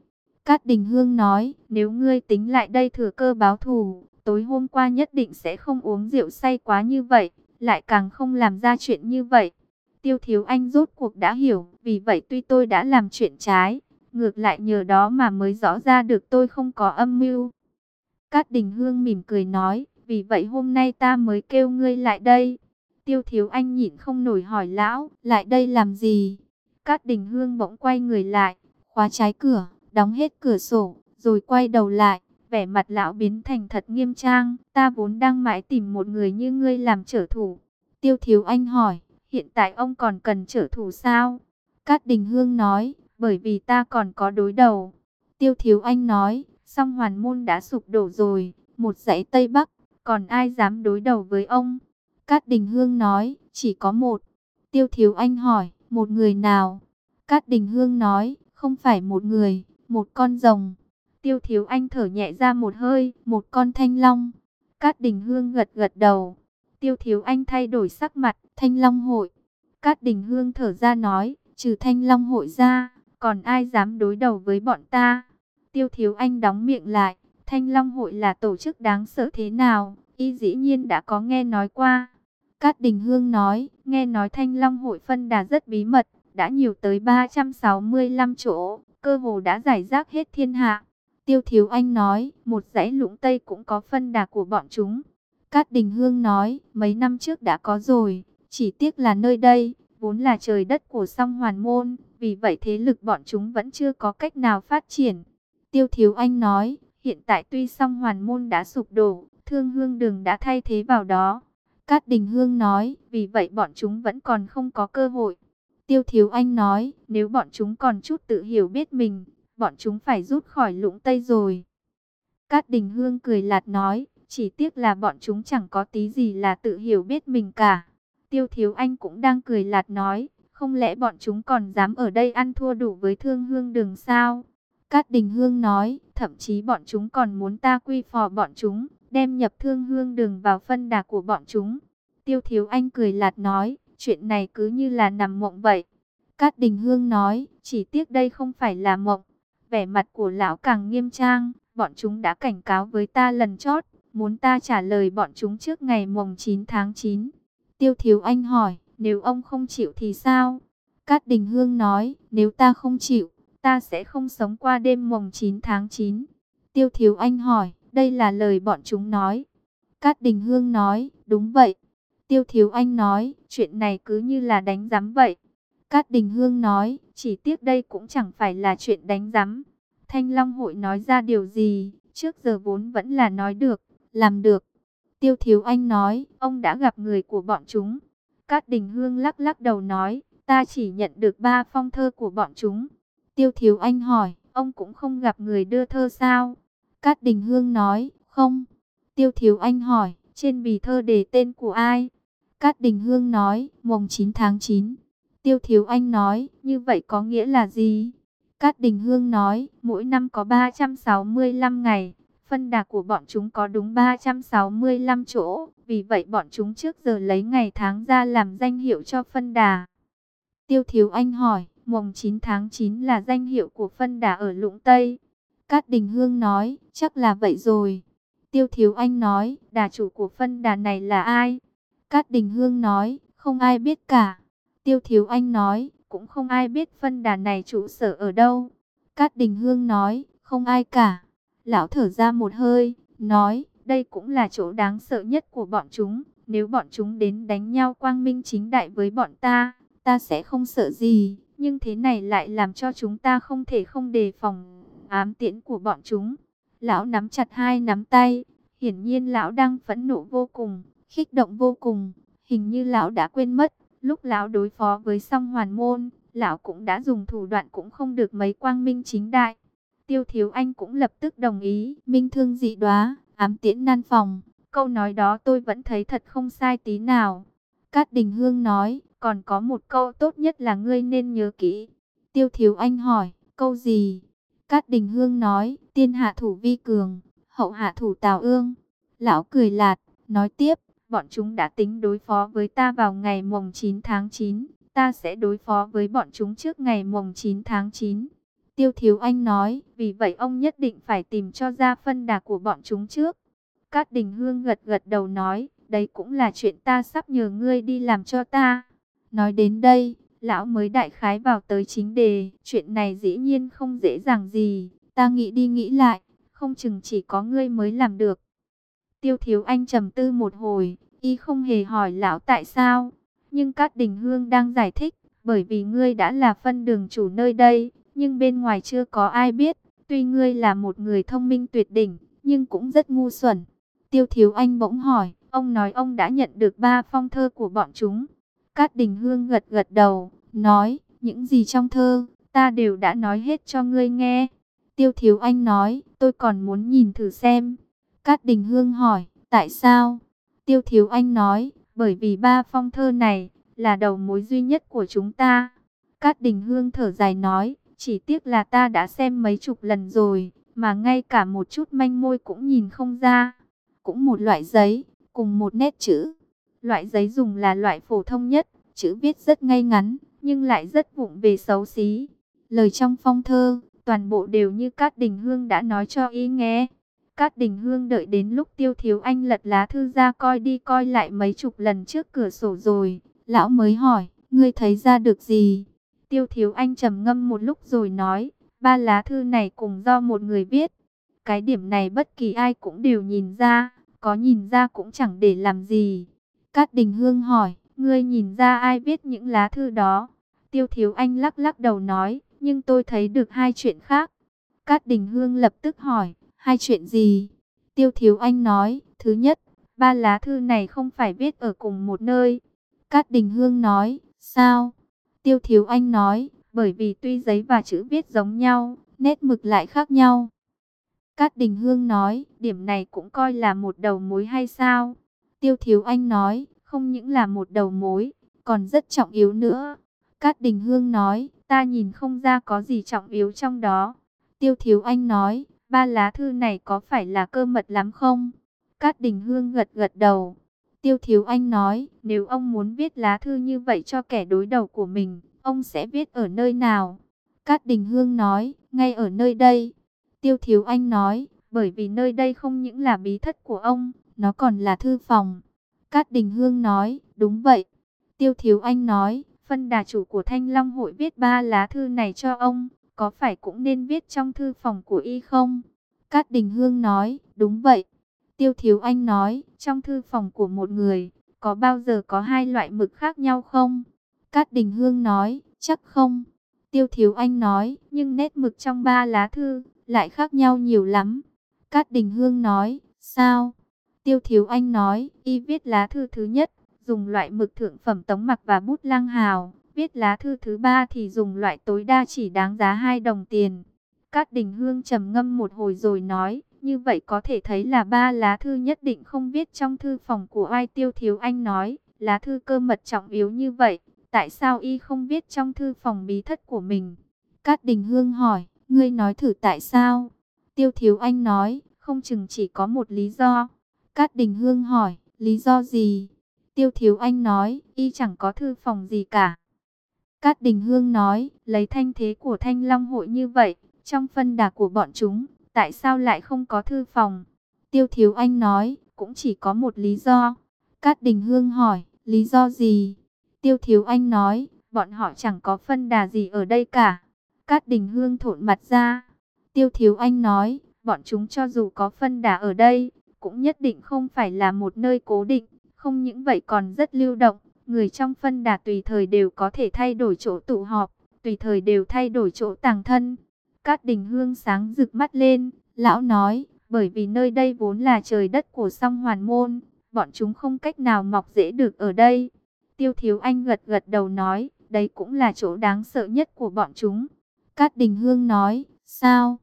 Cát Đình Hương nói, nếu ngươi tính lại đây thừa cơ báo thù, tối hôm qua nhất định sẽ không uống rượu say quá như vậy, lại càng không làm ra chuyện như vậy. Tiêu Thiếu Anh rốt cuộc đã hiểu, vì vậy tuy tôi đã làm chuyện trái, ngược lại nhờ đó mà mới rõ ra được tôi không có âm mưu. Cát Đình Hương mỉm cười nói, vì vậy hôm nay ta mới kêu ngươi lại đây. Tiêu Thiếu Anh nhịn không nổi hỏi lão, lại đây làm gì? Cát Đình Hương bỗng quay người lại, khóa trái cửa, đóng hết cửa sổ, rồi quay đầu lại, vẻ mặt lão biến thành thật nghiêm trang. Ta vốn đang mãi tìm một người như ngươi làm trở thủ. Tiêu Thiếu Anh hỏi, hiện tại ông còn cần trở thủ sao? Cát Đình Hương nói, bởi vì ta còn có đối đầu. Tiêu Thiếu Anh nói, song hoàn môn đã sụp đổ rồi, một dãy Tây Bắc, còn ai dám đối đầu với ông? Cát Đình Hương nói, chỉ có một. Tiêu Thiếu Anh hỏi, một người nào? Cát Đình Hương nói, không phải một người, một con rồng. Tiêu Thiếu Anh thở nhẹ ra một hơi, một con thanh long. Cát Đình Hương gật gật đầu. Tiêu Thiếu Anh thay đổi sắc mặt, thanh long hội. Cát Đình Hương thở ra nói, trừ thanh long hội ra, còn ai dám đối đầu với bọn ta? Tiêu Thiếu Anh đóng miệng lại, thanh long hội là tổ chức đáng sợ thế nào? Y dĩ nhiên đã có nghe nói qua. Cát Đình Hương nói, nghe nói thanh long hội phân đà rất bí mật, đã nhiều tới 365 chỗ, cơ hồ đã giải rác hết thiên hạ. Tiêu Thiếu Anh nói, một dãy lũng Tây cũng có phân đà của bọn chúng. Cát Đình Hương nói, mấy năm trước đã có rồi, chỉ tiếc là nơi đây, vốn là trời đất của song hoàn môn, vì vậy thế lực bọn chúng vẫn chưa có cách nào phát triển. Tiêu Thiếu Anh nói, hiện tại tuy song hoàn môn đã sụp đổ, thương hương đường đã thay thế vào đó. Cát Đình Hương nói, vì vậy bọn chúng vẫn còn không có cơ hội. Tiêu Thiếu Anh nói, nếu bọn chúng còn chút tự hiểu biết mình, bọn chúng phải rút khỏi lũng Tây rồi. Cát Đình Hương cười lạt nói, chỉ tiếc là bọn chúng chẳng có tí gì là tự hiểu biết mình cả. Tiêu Thiếu Anh cũng đang cười lạt nói, không lẽ bọn chúng còn dám ở đây ăn thua đủ với thương hương đường sao? Cát Đình Hương nói, thậm chí bọn chúng còn muốn ta quy phò bọn chúng, đem nhập thương hương đường vào phân đà của bọn chúng. Tiêu Thiếu Anh cười lạt nói, chuyện này cứ như là nằm mộng vậy. Cát Đình Hương nói, chỉ tiếc đây không phải là mộng. Vẻ mặt của lão càng nghiêm trang, bọn chúng đã cảnh cáo với ta lần chót, muốn ta trả lời bọn chúng trước ngày mồng 9 tháng 9. Tiêu Thiếu Anh hỏi, nếu ông không chịu thì sao? Cát Đình Hương nói, nếu ta không chịu, ta sẽ không sống qua đêm mồng 9 tháng 9. Tiêu Thiếu Anh hỏi, đây là lời bọn chúng nói. Cát Đình Hương nói, đúng vậy. Tiêu Thiếu Anh nói, chuyện này cứ như là đánh giám vậy. Cát Đình Hương nói, chỉ tiếc đây cũng chẳng phải là chuyện đánh giám. Thanh Long hội nói ra điều gì, trước giờ vốn vẫn là nói được, làm được. Tiêu Thiếu Anh nói, ông đã gặp người của bọn chúng. Cát Đình Hương lắc lắc đầu nói, ta chỉ nhận được ba phong thơ của bọn chúng. Tiêu Thiếu Anh hỏi, ông cũng không gặp người đưa thơ sao? Cát Đình Hương nói, không. Tiêu Thiếu Anh hỏi, trên bì thơ để tên của ai? Cát Đình Hương nói, mùng 9 tháng 9. Tiêu Thiếu Anh nói, như vậy có nghĩa là gì? Cát Đình Hương nói, mỗi năm có 365 ngày, phân đà của bọn chúng có đúng 365 chỗ, vì vậy bọn chúng trước giờ lấy ngày tháng ra làm danh hiệu cho phân đà. Tiêu Thiếu Anh hỏi, mùng 9 tháng 9 là danh hiệu của phân đà ở Lũng Tây. Cát Đình Hương nói, chắc là vậy rồi. Tiêu Thiếu Anh nói, đà chủ của phân đà này là ai? Cát Đình Hương nói, không ai biết cả. Tiêu Thiếu Anh nói, cũng không ai biết phân đà này trụ sở ở đâu. Cát Đình Hương nói, không ai cả. Lão thở ra một hơi, nói, đây cũng là chỗ đáng sợ nhất của bọn chúng. Nếu bọn chúng đến đánh nhau quang minh chính đại với bọn ta, ta sẽ không sợ gì. Nhưng thế này lại làm cho chúng ta không thể không đề phòng ám tiễn của bọn chúng. Lão nắm chặt hai nắm tay, hiển nhiên lão đang phẫn nộ vô cùng, khích động vô cùng. Hình như lão đã quên mất, lúc lão đối phó với song hoàn môn, lão cũng đã dùng thủ đoạn cũng không được mấy quang minh chính đại. Tiêu Thiếu Anh cũng lập tức đồng ý, minh thương dị đoá, ám tiễn nan phòng, câu nói đó tôi vẫn thấy thật không sai tí nào. Cát Đình Hương nói, còn có một câu tốt nhất là ngươi nên nhớ kỹ. Tiêu Thiếu Anh hỏi, câu gì? Cát Đình Hương nói, tiên hạ thủ vi cường, hậu hạ thủ tào ương. Lão cười lạt, nói tiếp, bọn chúng đã tính đối phó với ta vào ngày mồng 9 tháng 9. Ta sẽ đối phó với bọn chúng trước ngày mồng 9 tháng 9. Tiêu Thiếu Anh nói, vì vậy ông nhất định phải tìm cho ra phân đà của bọn chúng trước. Cát Đình Hương gật gật đầu nói, đấy cũng là chuyện ta sắp nhờ ngươi đi làm cho ta. Nói đến đây, lão mới đại khái vào tới chính đề, chuyện này dĩ nhiên không dễ dàng gì, ta nghĩ đi nghĩ lại, không chừng chỉ có ngươi mới làm được. Tiêu Thiếu Anh trầm tư một hồi, y không hề hỏi lão tại sao, nhưng Cát Đình Hương đang giải thích, bởi vì ngươi đã là phân đường chủ nơi đây, nhưng bên ngoài chưa có ai biết, tuy ngươi là một người thông minh tuyệt đỉnh, nhưng cũng rất ngu xuẩn. Tiêu Thiếu Anh bỗng hỏi, ông nói ông đã nhận được ba phong thơ của bọn chúng. Cát Đình Hương gật gật đầu, nói, những gì trong thơ, ta đều đã nói hết cho ngươi nghe. Tiêu Thiếu Anh nói, tôi còn muốn nhìn thử xem. Cát Đình Hương hỏi, tại sao? Tiêu Thiếu Anh nói, bởi vì ba phong thơ này là đầu mối duy nhất của chúng ta. Cát Đình Hương thở dài nói, chỉ tiếc là ta đã xem mấy chục lần rồi, mà ngay cả một chút manh môi cũng nhìn không ra. Cũng một loại giấy, cùng một nét chữ. Loại giấy dùng là loại phổ thông nhất, chữ viết rất ngay ngắn, nhưng lại rất vụng về xấu xí. Lời trong phong thơ, toàn bộ đều như Cát Đình Hương đã nói cho y nghe. Cát Đình Hương đợi đến lúc Tiêu Thiếu Anh lật lá thư ra coi đi coi lại mấy chục lần trước cửa sổ rồi, lão mới hỏi, ngươi thấy ra được gì? Tiêu Thiếu Anh trầm ngâm một lúc rồi nói, ba lá thư này cùng do một người viết. Cái điểm này bất kỳ ai cũng đều nhìn ra, có nhìn ra cũng chẳng để làm gì. Cát Đình Hương hỏi, ngươi nhìn ra ai viết những lá thư đó? Tiêu Thiếu Anh lắc lắc đầu nói, nhưng tôi thấy được hai chuyện khác. Cát Đình Hương lập tức hỏi, hai chuyện gì? Tiêu Thiếu Anh nói, thứ nhất, ba lá thư này không phải viết ở cùng một nơi. Cát Đình Hương nói, sao? Tiêu Thiếu Anh nói, bởi vì tuy giấy và chữ viết giống nhau, nét mực lại khác nhau. Cát Đình Hương nói, điểm này cũng coi là một đầu mối hay sao? Tiêu Thiếu Anh nói, không những là một đầu mối, còn rất trọng yếu nữa. Cát Đình Hương nói, ta nhìn không ra có gì trọng yếu trong đó. Tiêu Thiếu Anh nói, ba lá thư này có phải là cơ mật lắm không? Cát Đình Hương gật gật đầu. Tiêu Thiếu Anh nói, nếu ông muốn viết lá thư như vậy cho kẻ đối đầu của mình, ông sẽ viết ở nơi nào? Cát Đình Hương nói, ngay ở nơi đây. Tiêu Thiếu Anh nói, bởi vì nơi đây không những là bí thất của ông, nó còn là thư phòng. Cát Đình Hương nói, đúng vậy. Tiêu Thiếu Anh nói, phân đà chủ của Thanh Long hội viết ba lá thư này cho ông, có phải cũng nên viết trong thư phòng của y không? Cát Đình Hương nói, đúng vậy. Tiêu Thiếu Anh nói, trong thư phòng của một người, có bao giờ có hai loại mực khác nhau không? Cát Đình Hương nói, chắc không. Tiêu Thiếu Anh nói, nhưng nét mực trong ba lá thư lại khác nhau nhiều lắm. Cát Đình Hương nói, sao? Tiêu Thiếu Anh nói, y viết lá thư thứ nhất, dùng loại mực thượng phẩm tống mặc và bút lăng hào. Viết lá thư thứ ba thì dùng loại tối đa chỉ đáng giá 2 đồng tiền. Cát Đình Hương trầm ngâm một hồi rồi nói, như vậy có thể thấy là ba lá thư nhất định không viết trong thư phòng của ai Tiêu Thiếu Anh nói, lá thư cơ mật trọng yếu như vậy, tại sao y không viết trong thư phòng bí thất của mình? Cát Đình Hương hỏi, ngươi nói thử tại sao? Tiêu Thiếu Anh nói, không chừng chỉ có một lý do. Cát Đình Hương hỏi, lý do gì? Tiêu Thiếu Anh nói, y chẳng có thư phòng gì cả. Cát Đình Hương nói, lấy thanh thế của Thanh Long hội như vậy, trong phân đà của bọn chúng, tại sao lại không có thư phòng? Tiêu Thiếu Anh nói, cũng chỉ có một lý do. Cát Đình Hương hỏi, lý do gì? Tiêu Thiếu Anh nói, bọn họ chẳng có phân đà gì ở đây cả. Cát Đình Hương thộn mặt ra. Tiêu Thiếu Anh nói, bọn chúng cho dù có phân đà ở đây, cũng nhất định không phải là một nơi cố định. Không những vậy còn rất lưu động, người trong phân đà tùy thời đều có thể thay đổi chỗ tụ họp, tùy thời đều thay đổi chỗ tàng thân. Cát Đình Hương sáng rực mắt lên, lão nói, bởi vì nơi đây vốn là trời đất của song hoàn môn, bọn chúng không cách nào mọc dễ được ở đây. Tiêu Thiếu Anh gật gật đầu nói, đấy cũng là chỗ đáng sợ nhất của bọn chúng. Cát Đình Hương nói, sao?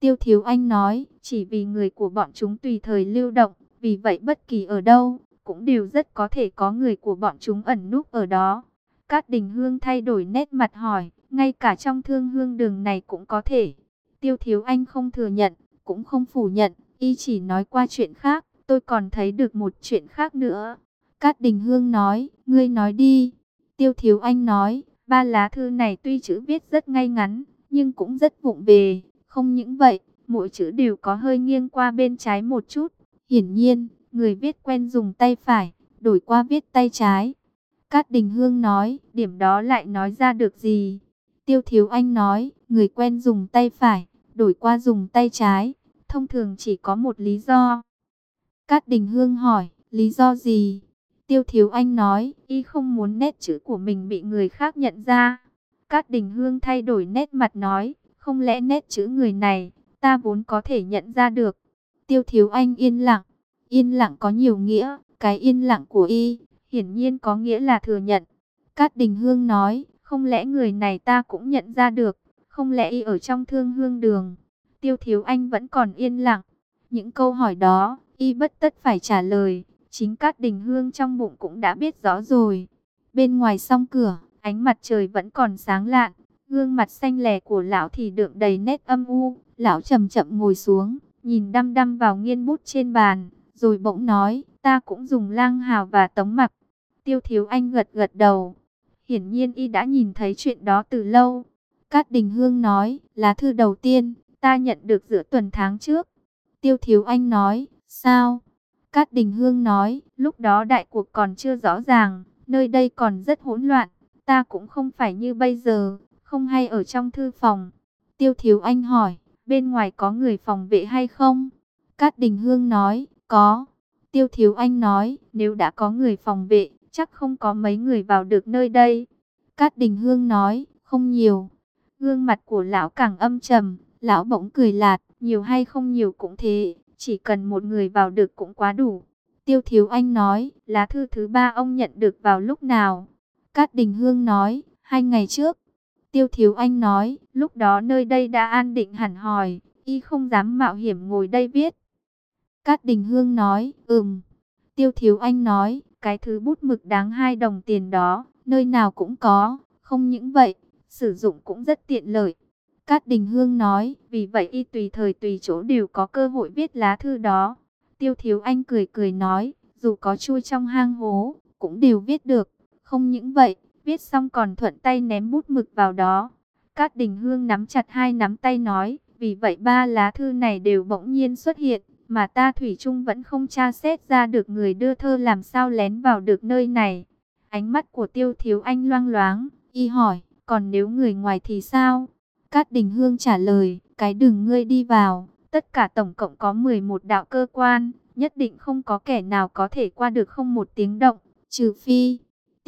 Tiêu Thiếu Anh nói, chỉ vì người của bọn chúng tùy thời lưu động, Vì vậy bất kỳ ở đâu, cũng đều rất có thể có người của bọn chúng ẩn núp ở đó. Cát Đình Hương thay đổi nét mặt hỏi, ngay cả trong thương hương đường này cũng có thể. Tiêu Thiếu Anh không thừa nhận, cũng không phủ nhận, y chỉ nói qua chuyện khác, tôi còn thấy được một chuyện khác nữa. Cát Đình Hương nói, ngươi nói đi. Tiêu Thiếu Anh nói, ba lá thư này tuy chữ viết rất ngay ngắn, nhưng cũng rất vụng về. Không những vậy, mỗi chữ đều có hơi nghiêng qua bên trái một chút. Hiển nhiên, người viết quen dùng tay phải, đổi qua viết tay trái. Cát Đình Hương nói, điểm đó lại nói ra được gì? Tiêu Thiếu Anh nói, người quen dùng tay phải, đổi qua dùng tay trái, thông thường chỉ có một lý do. Cát Đình Hương hỏi, lý do gì? Tiêu Thiếu Anh nói, y không muốn nét chữ của mình bị người khác nhận ra. Cát Đình Hương thay đổi nét mặt nói, không lẽ nét chữ người này, ta vốn có thể nhận ra được. Tiêu Thiếu Anh yên lặng, yên lặng có nhiều nghĩa, cái yên lặng của y, hiển nhiên có nghĩa là thừa nhận. Cát Đình Hương nói, không lẽ người này ta cũng nhận ra được, không lẽ y ở trong thương hương đường. Tiêu Thiếu Anh vẫn còn yên lặng, những câu hỏi đó, y bất tất phải trả lời, chính Cát Đình Hương trong bụng cũng đã biết rõ rồi. Bên ngoài song cửa, ánh mặt trời vẫn còn sáng lạn, gương mặt xanh lè của lão thì đượm đầy nét âm u, lão chậm chậm ngồi xuống, nhìn đăm đăm vào nghiên bút trên bàn, rồi bỗng nói, ta cũng dùng lang hào và tống mặc. Tiêu Thiếu Anh gật gật đầu, hiển nhiên y đã nhìn thấy chuyện đó từ lâu. Cát Đình Hương nói, lá thư đầu tiên, ta nhận được giữa tuần tháng trước. Tiêu Thiếu Anh nói, sao? Cát Đình Hương nói, lúc đó đại cuộc còn chưa rõ ràng, nơi đây còn rất hỗn loạn, ta cũng không phải như bây giờ, không hay ở trong thư phòng. Tiêu Thiếu Anh hỏi, bên ngoài có người phòng vệ hay không? Cát Đình Hương nói, có. Tiêu Thiếu Anh nói, nếu đã có người phòng vệ, chắc không có mấy người vào được nơi đây. Cát Đình Hương nói, không nhiều. Gương mặt của lão càng âm trầm, lão bỗng cười lạt, nhiều hay không nhiều cũng thế, chỉ cần một người vào được cũng quá đủ. Tiêu Thiếu Anh nói, lá thư thứ ba ông nhận được vào lúc nào? Cát Đình Hương nói, hai ngày trước. Tiêu Thiếu Anh nói, lúc đó nơi đây đã an định hẳn hòi, y không dám mạo hiểm ngồi đây viết. Cát Đình Hương nói, ừm. Tiêu Thiếu Anh nói, cái thứ bút mực đáng hai đồng tiền đó, nơi nào cũng có, không những vậy, sử dụng cũng rất tiện lợi. Cát Đình Hương nói, vì vậy y tùy thời tùy chỗ đều có cơ hội viết lá thư đó. Tiêu Thiếu Anh cười cười nói, dù có chui trong hang hố, cũng đều viết được. Không những vậy, viết xong còn thuận tay ném bút mực vào đó. Cát Đình Hương nắm chặt hai nắm tay nói, vì vậy ba lá thư này đều bỗng nhiên xuất hiện, mà ta Thủy chung vẫn không tra xét ra được người đưa thơ làm sao lén vào được nơi này. Ánh mắt của Tiêu Thiếu Anh loang loáng, y hỏi, còn nếu người ngoài thì sao? Cát Đình Hương trả lời, cái đừng ngươi đi vào, tất cả tổng cộng có 11 đạo cơ quan, nhất định không có kẻ nào có thể qua được không một tiếng động, trừ phi.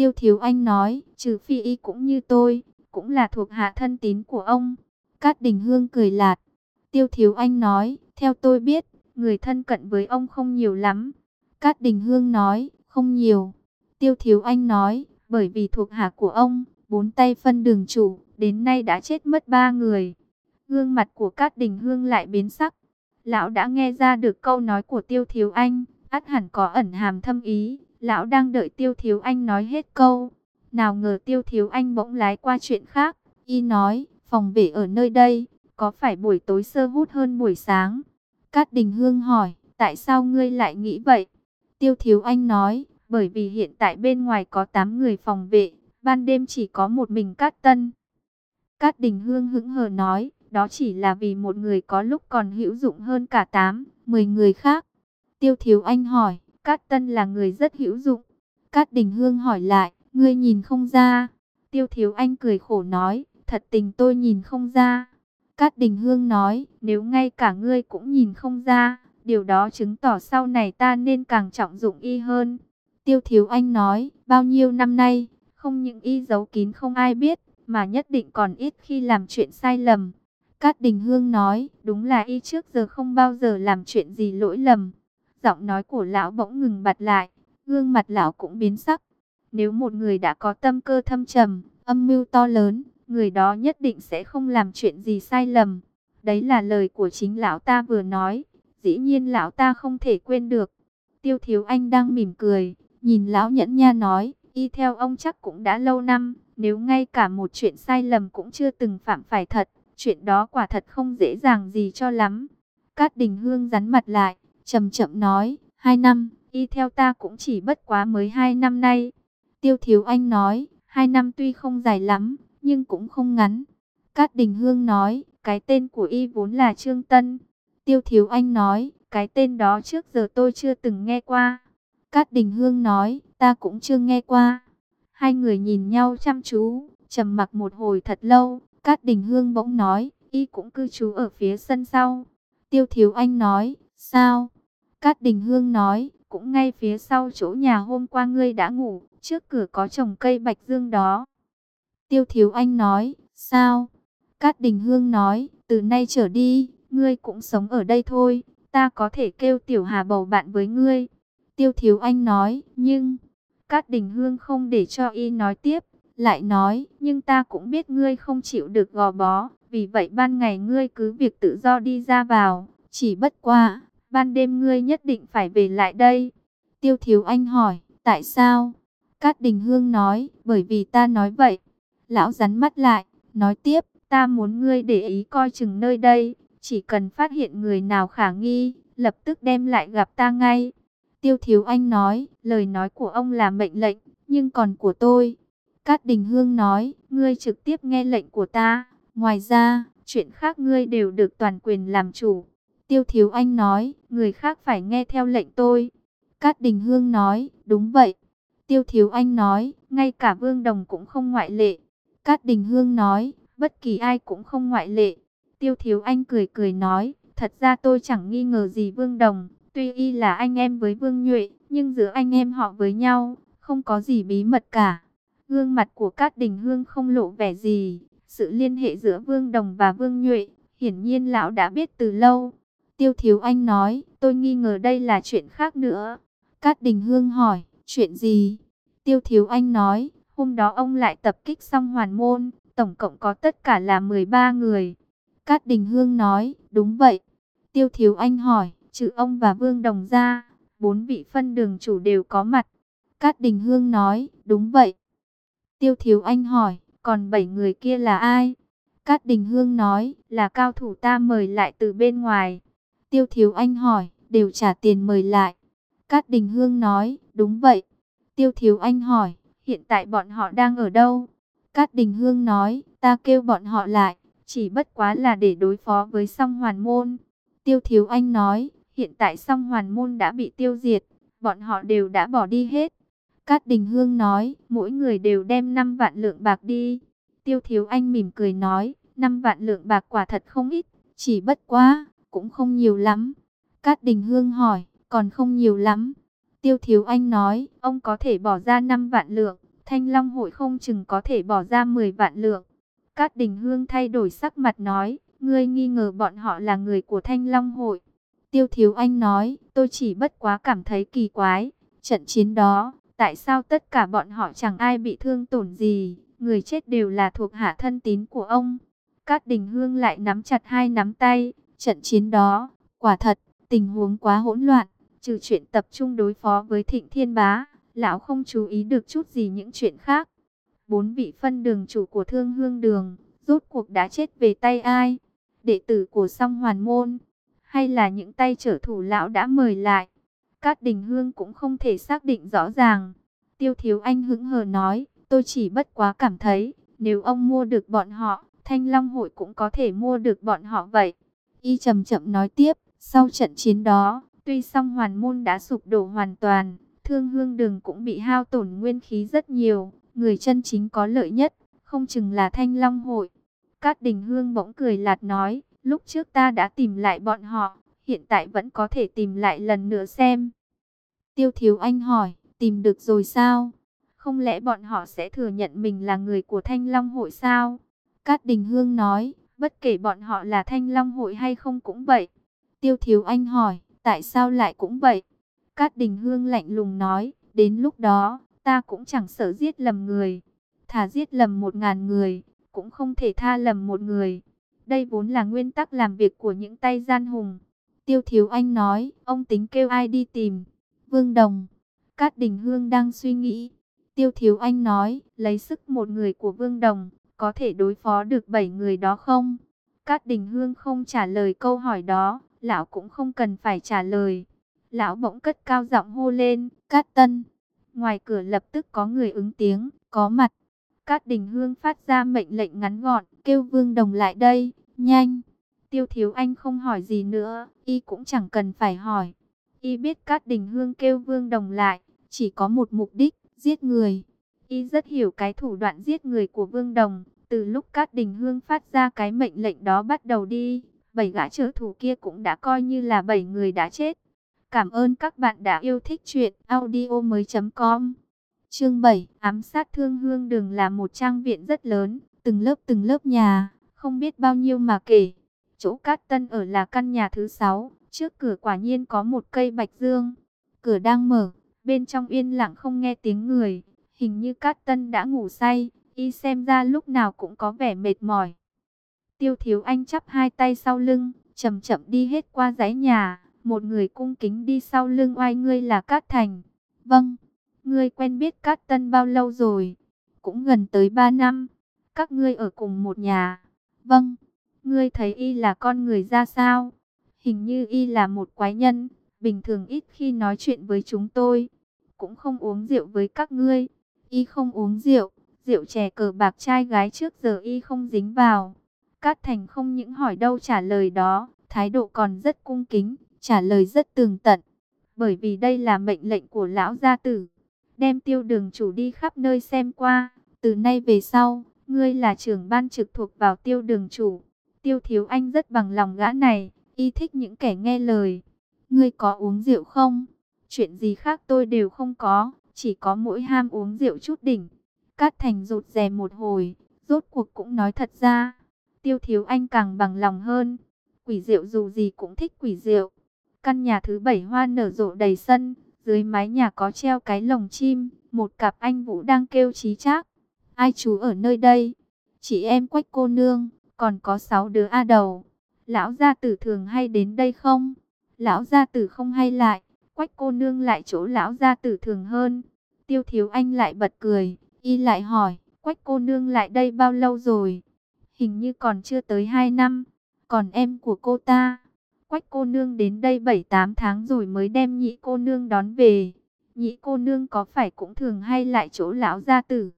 Tiêu Thiếu Anh nói, trừ phi y cũng như tôi, cũng là thuộc hạ thân tín của ông. Cát Đình Hương cười lạt. Tiêu Thiếu Anh nói, theo tôi biết, người thân cận với ông không nhiều lắm. Cát Đình Hương nói, không nhiều. Tiêu Thiếu Anh nói, bởi vì thuộc hạ của ông, bốn tay phân đường chủ, đến nay đã chết mất ba người. Gương mặt của Cát Đình Hương lại biến sắc. Lão đã nghe ra được câu nói của Tiêu Thiếu Anh, ắt hẳn có ẩn hàm thâm ý. Lão đang đợi Tiêu Thiếu Anh nói hết câu. Nào ngờ Tiêu Thiếu Anh bỗng lái qua chuyện khác. Y nói, phòng vệ ở nơi đây, có phải buổi tối sơ hút hơn buổi sáng? Cát Đình Hương hỏi, tại sao ngươi lại nghĩ vậy? Tiêu Thiếu Anh nói, bởi vì hiện tại bên ngoài có 8 người phòng vệ, ban đêm chỉ có một mình Cát Tân. Cát Đình Hương hững hờ nói, đó chỉ là vì một người có lúc còn hữu dụng hơn cả 8, 10 người khác. Tiêu Thiếu Anh hỏi, Cát Tân là người rất hữu dụng. Cát Đình Hương hỏi lại, ngươi nhìn không ra. Tiêu Thiếu Anh cười khổ nói, thật tình tôi nhìn không ra. Cát Đình Hương nói, nếu ngay cả ngươi cũng nhìn không ra, điều đó chứng tỏ sau này ta nên càng trọng dụng y hơn. Tiêu Thiếu Anh nói, bao nhiêu năm nay, không những y giấu kín không ai biết, mà nhất định còn ít khi làm chuyện sai lầm. Cát Đình Hương nói, đúng là y trước giờ không bao giờ làm chuyện gì lỗi lầm. Giọng nói của lão bỗng ngừng bật lại, gương mặt lão cũng biến sắc. Nếu một người đã có tâm cơ thâm trầm, âm mưu to lớn, người đó nhất định sẽ không làm chuyện gì sai lầm. Đấy là lời của chính lão ta vừa nói, dĩ nhiên lão ta không thể quên được. Tiêu Thiếu Anh đang mỉm cười, nhìn lão nhẫn nha nói, y theo ông chắc cũng đã lâu năm, nếu ngay cả một chuyện sai lầm cũng chưa từng phạm phải thật, chuyện đó quả thật không dễ dàng gì cho lắm. Cát Đình Hương rắn mặt lại, chậm chậm nói, hai năm, y theo ta cũng chỉ bất quá mới hai năm nay. Tiêu Thiếu Anh nói, hai năm tuy không dài lắm, nhưng cũng không ngắn. Cát Đình Hương nói, cái tên của y vốn là Trương Tân. Tiêu Thiếu Anh nói, cái tên đó trước giờ tôi chưa từng nghe qua. Cát Đình Hương nói, ta cũng chưa nghe qua. Hai người nhìn nhau chăm chú, trầm mặc một hồi thật lâu. Cát Đình Hương bỗng nói, y cũng cư trú ở phía sân sau. Tiêu Thiếu Anh nói, sao? Cát Đình Hương nói, cũng ngay phía sau chỗ nhà hôm qua ngươi đã ngủ, trước cửa có trồng cây bạch dương đó. Tiêu Thiếu Anh nói, sao? Cát Đình Hương nói, từ nay trở đi, ngươi cũng sống ở đây thôi, ta có thể kêu Tiểu Hà bầu bạn với ngươi. Tiêu Thiếu Anh nói, nhưng... Cát Đình Hương không để cho y nói tiếp, lại nói, nhưng ta cũng biết ngươi không chịu được gò bó, vì vậy ban ngày ngươi cứ việc tự do đi ra vào, chỉ bất qua, ban đêm ngươi nhất định phải về lại đây. Tiêu Thiếu Anh hỏi, tại sao? Cát Đình Hương nói, bởi vì ta nói vậy. Lão rắn mắt lại, nói tiếp, ta muốn ngươi để ý coi chừng nơi đây, chỉ cần phát hiện người nào khả nghi, lập tức đem lại gặp ta ngay. Tiêu Thiếu Anh nói, lời nói của ông là mệnh lệnh, nhưng còn của tôi. Cát Đình Hương nói, ngươi trực tiếp nghe lệnh của ta, ngoài ra, chuyện khác ngươi đều được toàn quyền làm chủ. Tiêu Thiếu Anh nói, người khác phải nghe theo lệnh tôi. Cát Đình Hương nói, đúng vậy. Tiêu Thiếu Anh nói, ngay cả Vương Đồng cũng không ngoại lệ. Cát Đình Hương nói, bất kỳ ai cũng không ngoại lệ. Tiêu Thiếu Anh cười cười nói, thật ra tôi chẳng nghi ngờ gì Vương Đồng. Tuy y là anh em với Vương Nhuệ, nhưng giữa anh em họ với nhau, không có gì bí mật cả. Gương mặt của Cát Đình Hương không lộ vẻ gì. Sự liên hệ giữa Vương Đồng và Vương Nhuệ, hiển nhiên lão đã biết từ lâu. Tiêu Thiếu Anh nói, tôi nghi ngờ đây là chuyện khác nữa. Cát Đình Hương hỏi, chuyện gì? Tiêu Thiếu Anh nói, hôm đó ông lại tập kích xong hoàn môn, tổng cộng có tất cả là 13 người. Cát Đình Hương nói, đúng vậy. Tiêu Thiếu Anh hỏi, trừ ông và Vương Đồng ra, bốn vị phân đường chủ đều có mặt. Cát Đình Hương nói, đúng vậy. Tiêu Thiếu Anh hỏi, còn bảy người kia là ai? Cát Đình Hương nói, là cao thủ ta mời lại từ bên ngoài. Tiêu Thiếu Anh hỏi, đều trả tiền mời lại. Cát Đình Hương nói, đúng vậy. Tiêu Thiếu Anh hỏi, hiện tại bọn họ đang ở đâu? Cát Đình Hương nói, ta kêu bọn họ lại, chỉ bất quá là để đối phó với song hoàn môn. Tiêu Thiếu Anh nói, hiện tại song hoàn môn đã bị tiêu diệt, bọn họ đều đã bỏ đi hết. Cát Đình Hương nói, mỗi người đều đem 5 vạn lượng bạc đi. Tiêu Thiếu Anh mỉm cười nói, 5 vạn lượng bạc quả thật không ít, chỉ bất quá, cũng không nhiều lắm. Cát Đình Hương hỏi, còn không nhiều lắm. Tiêu Thiếu Anh nói, ông có thể bỏ ra 5 vạn lượng, Thanh Long hội không chừng có thể bỏ ra 10 vạn lượng. Cát Đình Hương thay đổi sắc mặt nói, ngươi nghi ngờ bọn họ là người của Thanh Long hội. Tiêu Thiếu Anh nói, tôi chỉ bất quá cảm thấy kỳ quái. Trận chiến đó, tại sao tất cả bọn họ chẳng ai bị thương tổn gì, người chết đều là thuộc hạ thân tín của ông. Cát Đình Hương lại nắm chặt hai nắm tay, trận chiến đó, quả thật, tình huống quá hỗn loạn, trừ chuyện tập trung đối phó với Thịnh Thiên Bá, lão không chú ý được chút gì những chuyện khác. Bốn vị phân đường chủ của Thương Hương Đường, rốt cuộc đã chết về tay ai? Đệ tử của Song Hoàn Môn, hay là những tay trở thủ lão đã mời lại? Cát Đình Hương cũng không thể xác định rõ ràng. Tiêu Thiếu Anh hững hờ nói, tôi chỉ bất quá cảm thấy, nếu ông mua được bọn họ, Thanh Long hội cũng có thể mua được bọn họ vậy. Y chậm chậm nói tiếp, sau trận chiến đó, tuy song hoàn môn đã sụp đổ hoàn toàn, thương hương đường cũng bị hao tổn nguyên khí rất nhiều, người chân chính có lợi nhất, không chừng là Thanh Long hội. Cát Đình Hương bỗng cười lạt nói, lúc trước ta đã tìm lại bọn họ, hiện tại vẫn có thể tìm lại lần nữa xem. Tiêu Thiếu Anh hỏi, tìm được rồi sao? Không lẽ bọn họ sẽ thừa nhận mình là người của Thanh Long hội sao? Cát Đình Hương nói, bất kể bọn họ là Thanh Long hội hay không cũng vậy. Tiêu Thiếu Anh hỏi, tại sao lại cũng vậy? Cát Đình Hương lạnh lùng nói, đến lúc đó, ta cũng chẳng sợ giết lầm người. Thả giết lầm một ngàn người, cũng không thể tha lầm một người. Đây vốn là nguyên tắc làm việc của những tay gian hùng. Tiêu Thiếu Anh nói, ông tính kêu ai đi tìm. Vương Đồng, Cát Đình Hương đang suy nghĩ. Tiêu Thiếu Anh nói, lấy sức một người của Vương Đồng, có thể đối phó được bảy người đó không? Cát Đình Hương không trả lời câu hỏi đó, lão cũng không cần phải trả lời. Lão bỗng cất cao giọng hô lên, Cát Tân. Ngoài cửa lập tức có người ứng tiếng, có mặt. Cát Đình Hương phát ra mệnh lệnh ngắn gọn, kêu Vương Đồng lại đây, nhanh. Tiêu Thiếu Anh không hỏi gì nữa, y cũng chẳng cần phải hỏi. Y biết Cát Đình Hương kêu Vương Đồng lại, chỉ có một mục đích, giết người. Y rất hiểu cái thủ đoạn giết người của Vương Đồng, từ lúc Cát Đình Hương phát ra cái mệnh lệnh đó bắt đầu đi, bảy gã trợ thủ kia cũng đã coi như là bảy người đã chết. Cảm ơn các bạn đã yêu thích chuyện audio mới.com Chương 7 Ám sát thương hương đường là một trang viện rất lớn, từng lớp từng lớp nhà, không biết bao nhiêu mà kể. Chỗ Cát Tân ở là căn nhà thứ 6, trước cửa quả nhiên có một cây bạch dương. Cửa đang mở, bên trong yên lặng không nghe tiếng người, hình như Cát Tân đã ngủ say, y xem ra lúc nào cũng có vẻ mệt mỏi. Tiêu Thiếu Anh chắp hai tay sau lưng, chậm chậm đi hết qua dãy nhà, một người cung kính đi sau lưng oai ngươi là Cát Thành. Vâng, ngươi quen biết Cát Tân bao lâu rồi? Cũng gần tới ba năm. Các ngươi ở cùng một nhà. Vâng, ngươi thấy y là con người ra sao? Hình như y là một quái nhân, bình thường ít khi nói chuyện với chúng tôi. Cũng không uống rượu với các ngươi. Y không uống rượu, rượu chè cờ bạc trai gái trước giờ y không dính vào. Cát Thành không những hỏi đâu trả lời đó, thái độ còn rất cung kính, trả lời rất tường tận. Bởi vì đây là mệnh lệnh của lão gia tử, đem tiêu đường chủ đi khắp nơi xem qua. Từ nay về sau, ngươi là trưởng ban trực thuộc vào tiêu đường chủ. Tiêu thiếu anh rất bằng lòng gã này, y thích những kẻ nghe lời. Ngươi có uống rượu không? Chuyện gì khác tôi đều không có, chỉ có mỗi ham uống rượu chút đỉnh. Cát Thành rụt rè một hồi, rốt cuộc cũng nói thật ra. Tiêu thiếu anh càng bằng lòng hơn. Quỷ rượu dù gì cũng thích quỷ rượu. Căn nhà thứ bảy hoa nở rộ đầy sân, dưới mái nhà có treo cái lồng chim, một cặp anh vũ đang kêu trí chác. Ai chú ở nơi đây? Chị em quách cô nương, còn có sáu đứa A đầu. Lão gia tử thường hay đến đây không? Lão gia tử không hay lại, quách cô nương lại chỗ lão gia tử thường hơn. Tiêu thiếu anh lại bật cười, y lại hỏi, quách cô nương lại đây bao lâu rồi? Hình như còn chưa tới hai năm, còn em của cô ta, Quách cô nương đến đây 7-8 tháng rồi mới đem nhị cô nương đón về. Nhị cô nương có phải cũng thường hay lại chỗ lão gia tử.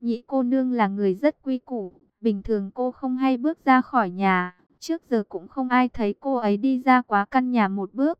Nhị cô nương là người rất quy củ, bình thường cô không hay bước ra khỏi nhà. Trước giờ cũng không ai thấy cô ấy đi ra quá căn nhà một bước.